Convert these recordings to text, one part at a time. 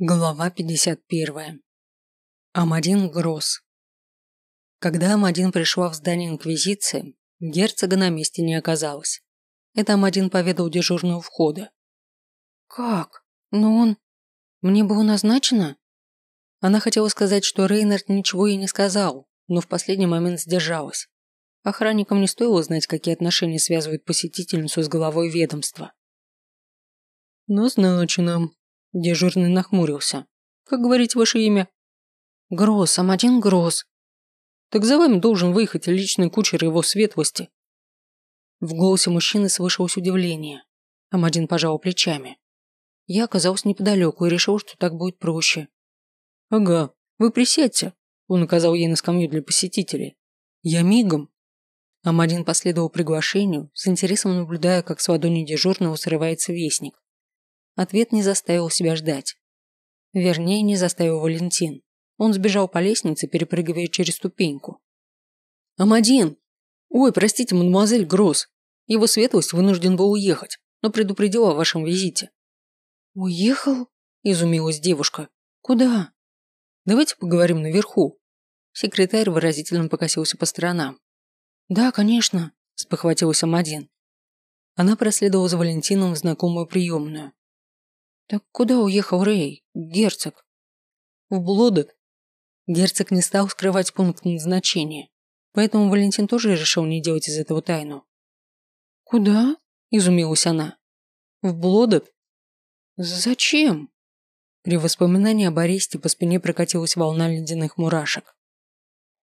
Глава 51. Амадин Гросс. Когда Амадин пришла в здание Инквизиции, герцога на месте не оказалось. Это Амадин поведал дежурную входа. «Как? Но он... Мне было назначено?» Она хотела сказать, что Рейнард ничего ей не сказал, но в последний момент сдержалась. Охранникам не стоило знать, какие отношения связывают посетительницу с головой ведомства. «Назначено», Дежурный нахмурился. «Как говорить ваше имя?» «Гросс, Амадин Гросс». «Так за вами должен выехать личный кучер его светлости». В голосе мужчины слышалось удивление. Амадин пожал плечами. Я оказался неподалеку и решил, что так будет проще. «Ага, вы присядьте», – он указал ей на скамью для посетителей. «Я мигом». Амадин последовал приглашению, с интересом наблюдая, как с ладони дежурного срывается вестник. Ответ не заставил себя ждать. Вернее, не заставил Валентин. Он сбежал по лестнице, перепрыгивая через ступеньку. «Амадин! Ой, простите, мадемуазель Гросс. Его светлость вынужден был уехать, но предупредил о вашем визите». «Уехал?» – изумилась девушка. «Куда?» «Давайте поговорим наверху». Секретарь выразительно покосился по сторонам. «Да, конечно», – спохватилась Амадин. Она проследовала за Валентином в знакомую приемную. «Так куда уехал Рэй, герцог?» «В Блодет». Герцог не стал скрывать пункт назначения, поэтому Валентин тоже решил не делать из этого тайну. «Куда?» – изумилась она. «В Блодет». «Зачем?» При воспоминании об аресте по спине прокатилась волна ледяных мурашек.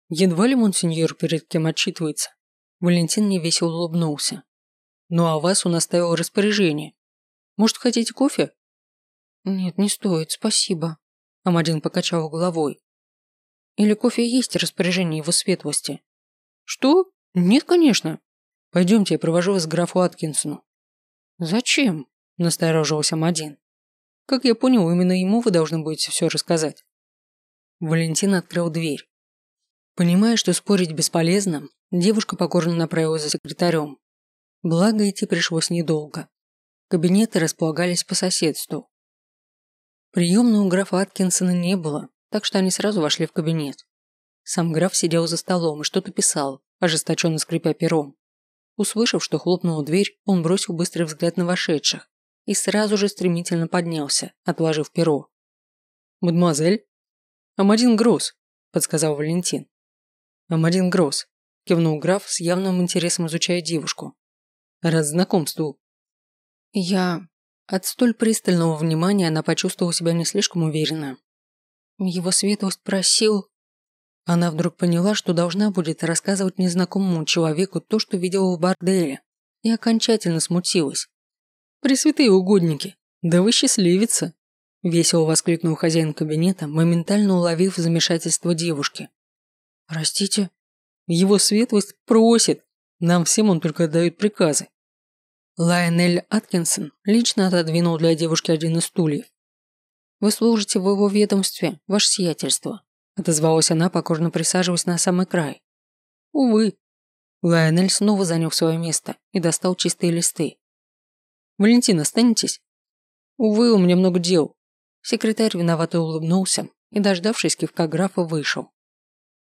Едва ли монсеньор перед кем отчитывается. Валентин невесело улыбнулся. Ну а вас он оставил распоряжение. Может, хотите кофе? «Нет, не стоит, спасибо», – Амадин покачал головой. «Или кофе есть распоряжение его светлости?» «Что? Нет, конечно. Пойдемте, я провожу вас к графу Аткинсону». «Зачем?» – насторожился Амадин. «Как я понял, именно ему вы должны будете все рассказать». Валентин открыл дверь. Понимая, что спорить бесполезно, девушка покорно направилась за секретарем. Благо, идти пришлось недолго. Кабинеты располагались по соседству. Приемной у графа Аткинсона не было, так что они сразу вошли в кабинет. Сам граф сидел за столом и что-то писал, ожесточенно скрипя пером. Услышав, что хлопнула дверь, он бросил быстрый взгляд на вошедших и сразу же стремительно поднялся, отложив перо. «Мадемуазель?» «Амадин Гросс», – подсказал Валентин. «Амадин Гросс», – кивнул граф с явным интересом изучая девушку. «Рад знакомству». «Я... От столь пристального внимания она почувствовала себя не слишком уверенно. Его светлость просил... Она вдруг поняла, что должна будет рассказывать незнакомому человеку то, что видела в борделе, и окончательно смутилась. «Пресвятые угодники! Да вы счастливица!» Весело воскликнул хозяин кабинета, моментально уловив замешательство девушки. «Простите?» «Его светлость просит. Нам всем он только дает приказы. Лайонель Аткинсон лично отодвинул для девушки один из стульев. «Вы служите в его ведомстве, ваше сиятельство», отозвалась она, покорно присаживаясь на самый край. «Увы». Лайонель снова занял свое место и достал чистые листы. «Валентин, останетесь?» «Увы, у меня много дел». Секретарь виновато улыбнулся и, дождавшись кивка графа, вышел.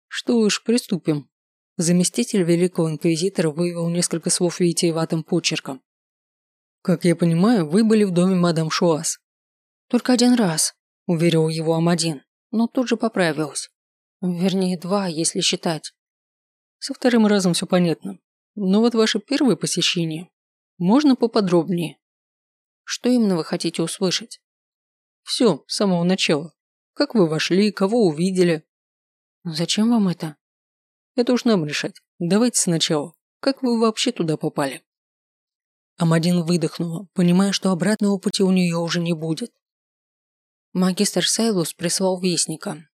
«Что ж, приступим». Заместитель великого инквизитора вывел несколько слов витиеватым почерком. «Как я понимаю, вы были в доме мадам Шуас». «Только один раз», – уверил его Амадин, но тут же поправилась. «Вернее, два, если считать». Со вторым разом все понятно. Но вот ваше первое посещение. Можно поподробнее? Что именно вы хотите услышать? Все, с самого начала. Как вы вошли, кого увидели? Зачем вам это? Это уж нам решать. Давайте сначала. Как вы вообще туда попали? Амадин выдохнула, понимая, что обратного пути у нее уже не будет. Магистр Сайлус прислал вестника.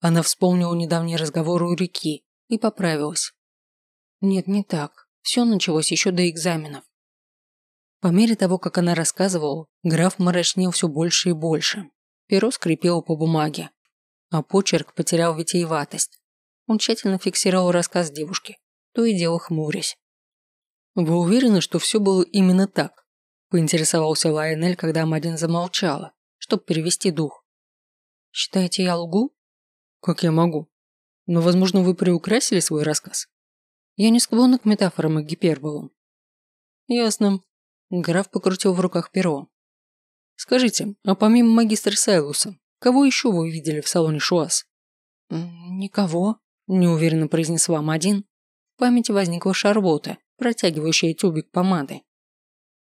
Она вспомнила недавний разговор у реки и поправилась. Нет, не так. Все началось еще до экзаменов. По мере того, как она рассказывала, граф мрачнел все больше и больше. Перо скрипело по бумаге, а почерк потерял витиеватость. Он тщательно фиксировал рассказ девушки, то и дело хмурясь. «Вы уверены, что все было именно так?» – поинтересовался Лайонель, когда Амадин замолчала, чтобы перевести дух. Считаете, я лгу? Как я могу? Но, возможно, вы приукрасили свой рассказ. Я не склонна к метафорам и гиперболам. Ясно. Граф покрутил в руках перо. Скажите, а помимо магистра Сайлуса, кого еще вы видели в салоне Шуас? Никого, неуверенно произнесла Мадин. В памяти возникла Шарлотта, протягивающая тюбик помады.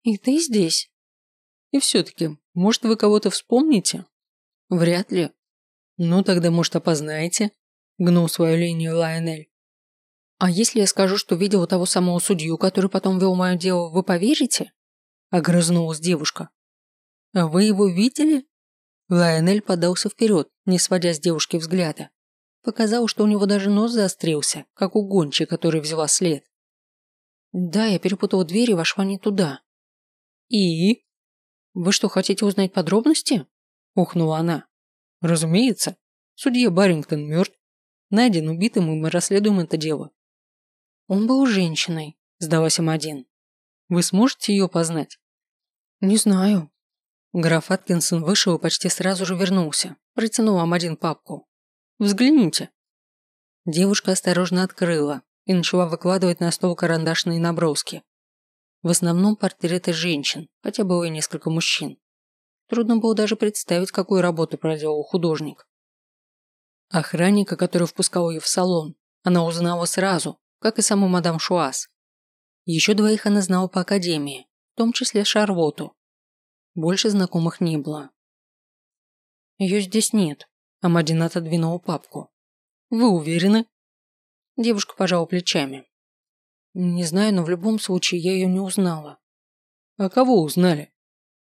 И ты здесь? И все-таки, может, вы кого-то вспомните? Вряд ли. Ну, тогда, может, опознаете? Гнул свою линию Лайонель. А если я скажу, что видела того самого судью, который потом вел мое дело, вы поверите? Огрызнулась девушка. А вы его видели? Лайонель подался вперед, не сводя с девушки взгляда. Показалось, что у него даже нос заострился, как у гончей, который взяла след. Да, я перепутала дверь и вошла не туда. И? Вы что, хотите узнать подробности? Ухнула она. Разумеется. Судья Барингтон мертв. Найден убитым, и мы расследуем это дело. Он был женщиной, сдалась им один. Вы сможете ее познать? Не знаю. Граф Аткинсон вышел и почти сразу же вернулся. Протянул им один папку. Взгляните. Девушка осторожно открыла и начала выкладывать на стол карандашные наброски. В основном портреты женщин, хотя было и несколько мужчин. Трудно было даже представить, какую работу проделал художник. Охранника, который впускал ее в салон, она узнала сразу, как и саму мадам Шуас. Еще двоих она знала по академии, в том числе Шарвоту. Больше знакомых не было. Ее здесь нет, а Мадина отодвинула папку. Вы уверены? Девушка пожала плечами. Не знаю, но в любом случае я ее не узнала. А кого узнали?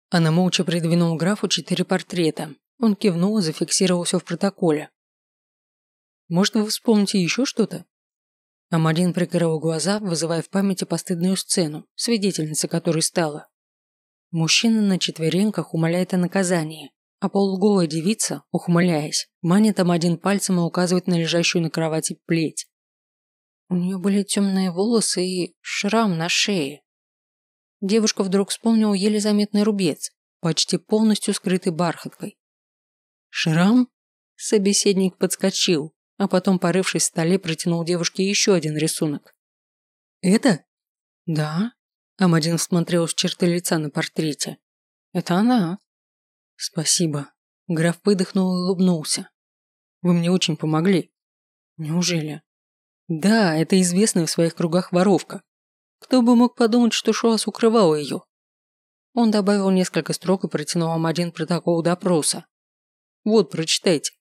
Она молча придвинула графу четыре портрета. Он кивнул и зафиксировал все в протоколе. Может, вы вспомните еще что-то? Амадин прикрыл глаза, вызывая в памяти постыдную сцену, свидетельницей которой стала. Мужчина на четвереньках умоляет о наказании, а полуголая девица, ухмыляясь, манит Амадин пальцем и указывает на лежащую на кровати плеть. У нее были темные волосы и шрам на шее. Девушка вдруг вспомнила еле заметный рубец, почти полностью скрытый бархаткой. «Шрам?» Собеседник подскочил, а потом, порывшись в столе, протянул девушке еще один рисунок. «Это?» «Да». Амадин всмотрел в черты лица на портрете. «Это она». «Спасибо». Граф выдохнул и улыбнулся. «Вы мне очень помогли». «Неужели?» «Да, это известная в своих кругах воровка. Кто бы мог подумать, что Шуас укрывал ее?» Он добавил несколько строк и протянул Амадин протокол допроса. «Вот, прочитайте».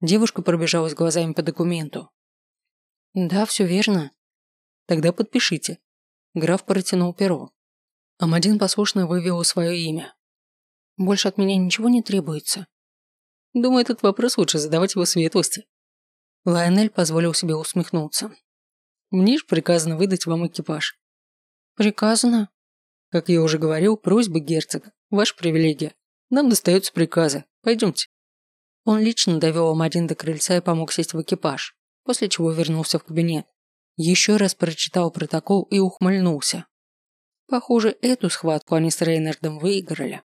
Девушка пробежалась глазами по документу. «Да, все верно». «Тогда подпишите». Граф протянул перо. Амадин послушно вывел свое имя. «Больше от меня ничего не требуется?» Думаю, этот вопрос лучше задавать его светлости. Лайонель позволил себе усмехнуться. Мне же приказано выдать вам экипаж. Приказано? Как я уже говорил, просьба герцога. Ваша привилегия. Нам достаются приказы. Пойдемте. Он лично довел Амадин до крыльца и помог сесть в экипаж, после чего вернулся в кабинет. Еще раз прочитал протокол и ухмыльнулся. Похоже, эту схватку они с Рейнардом выиграли.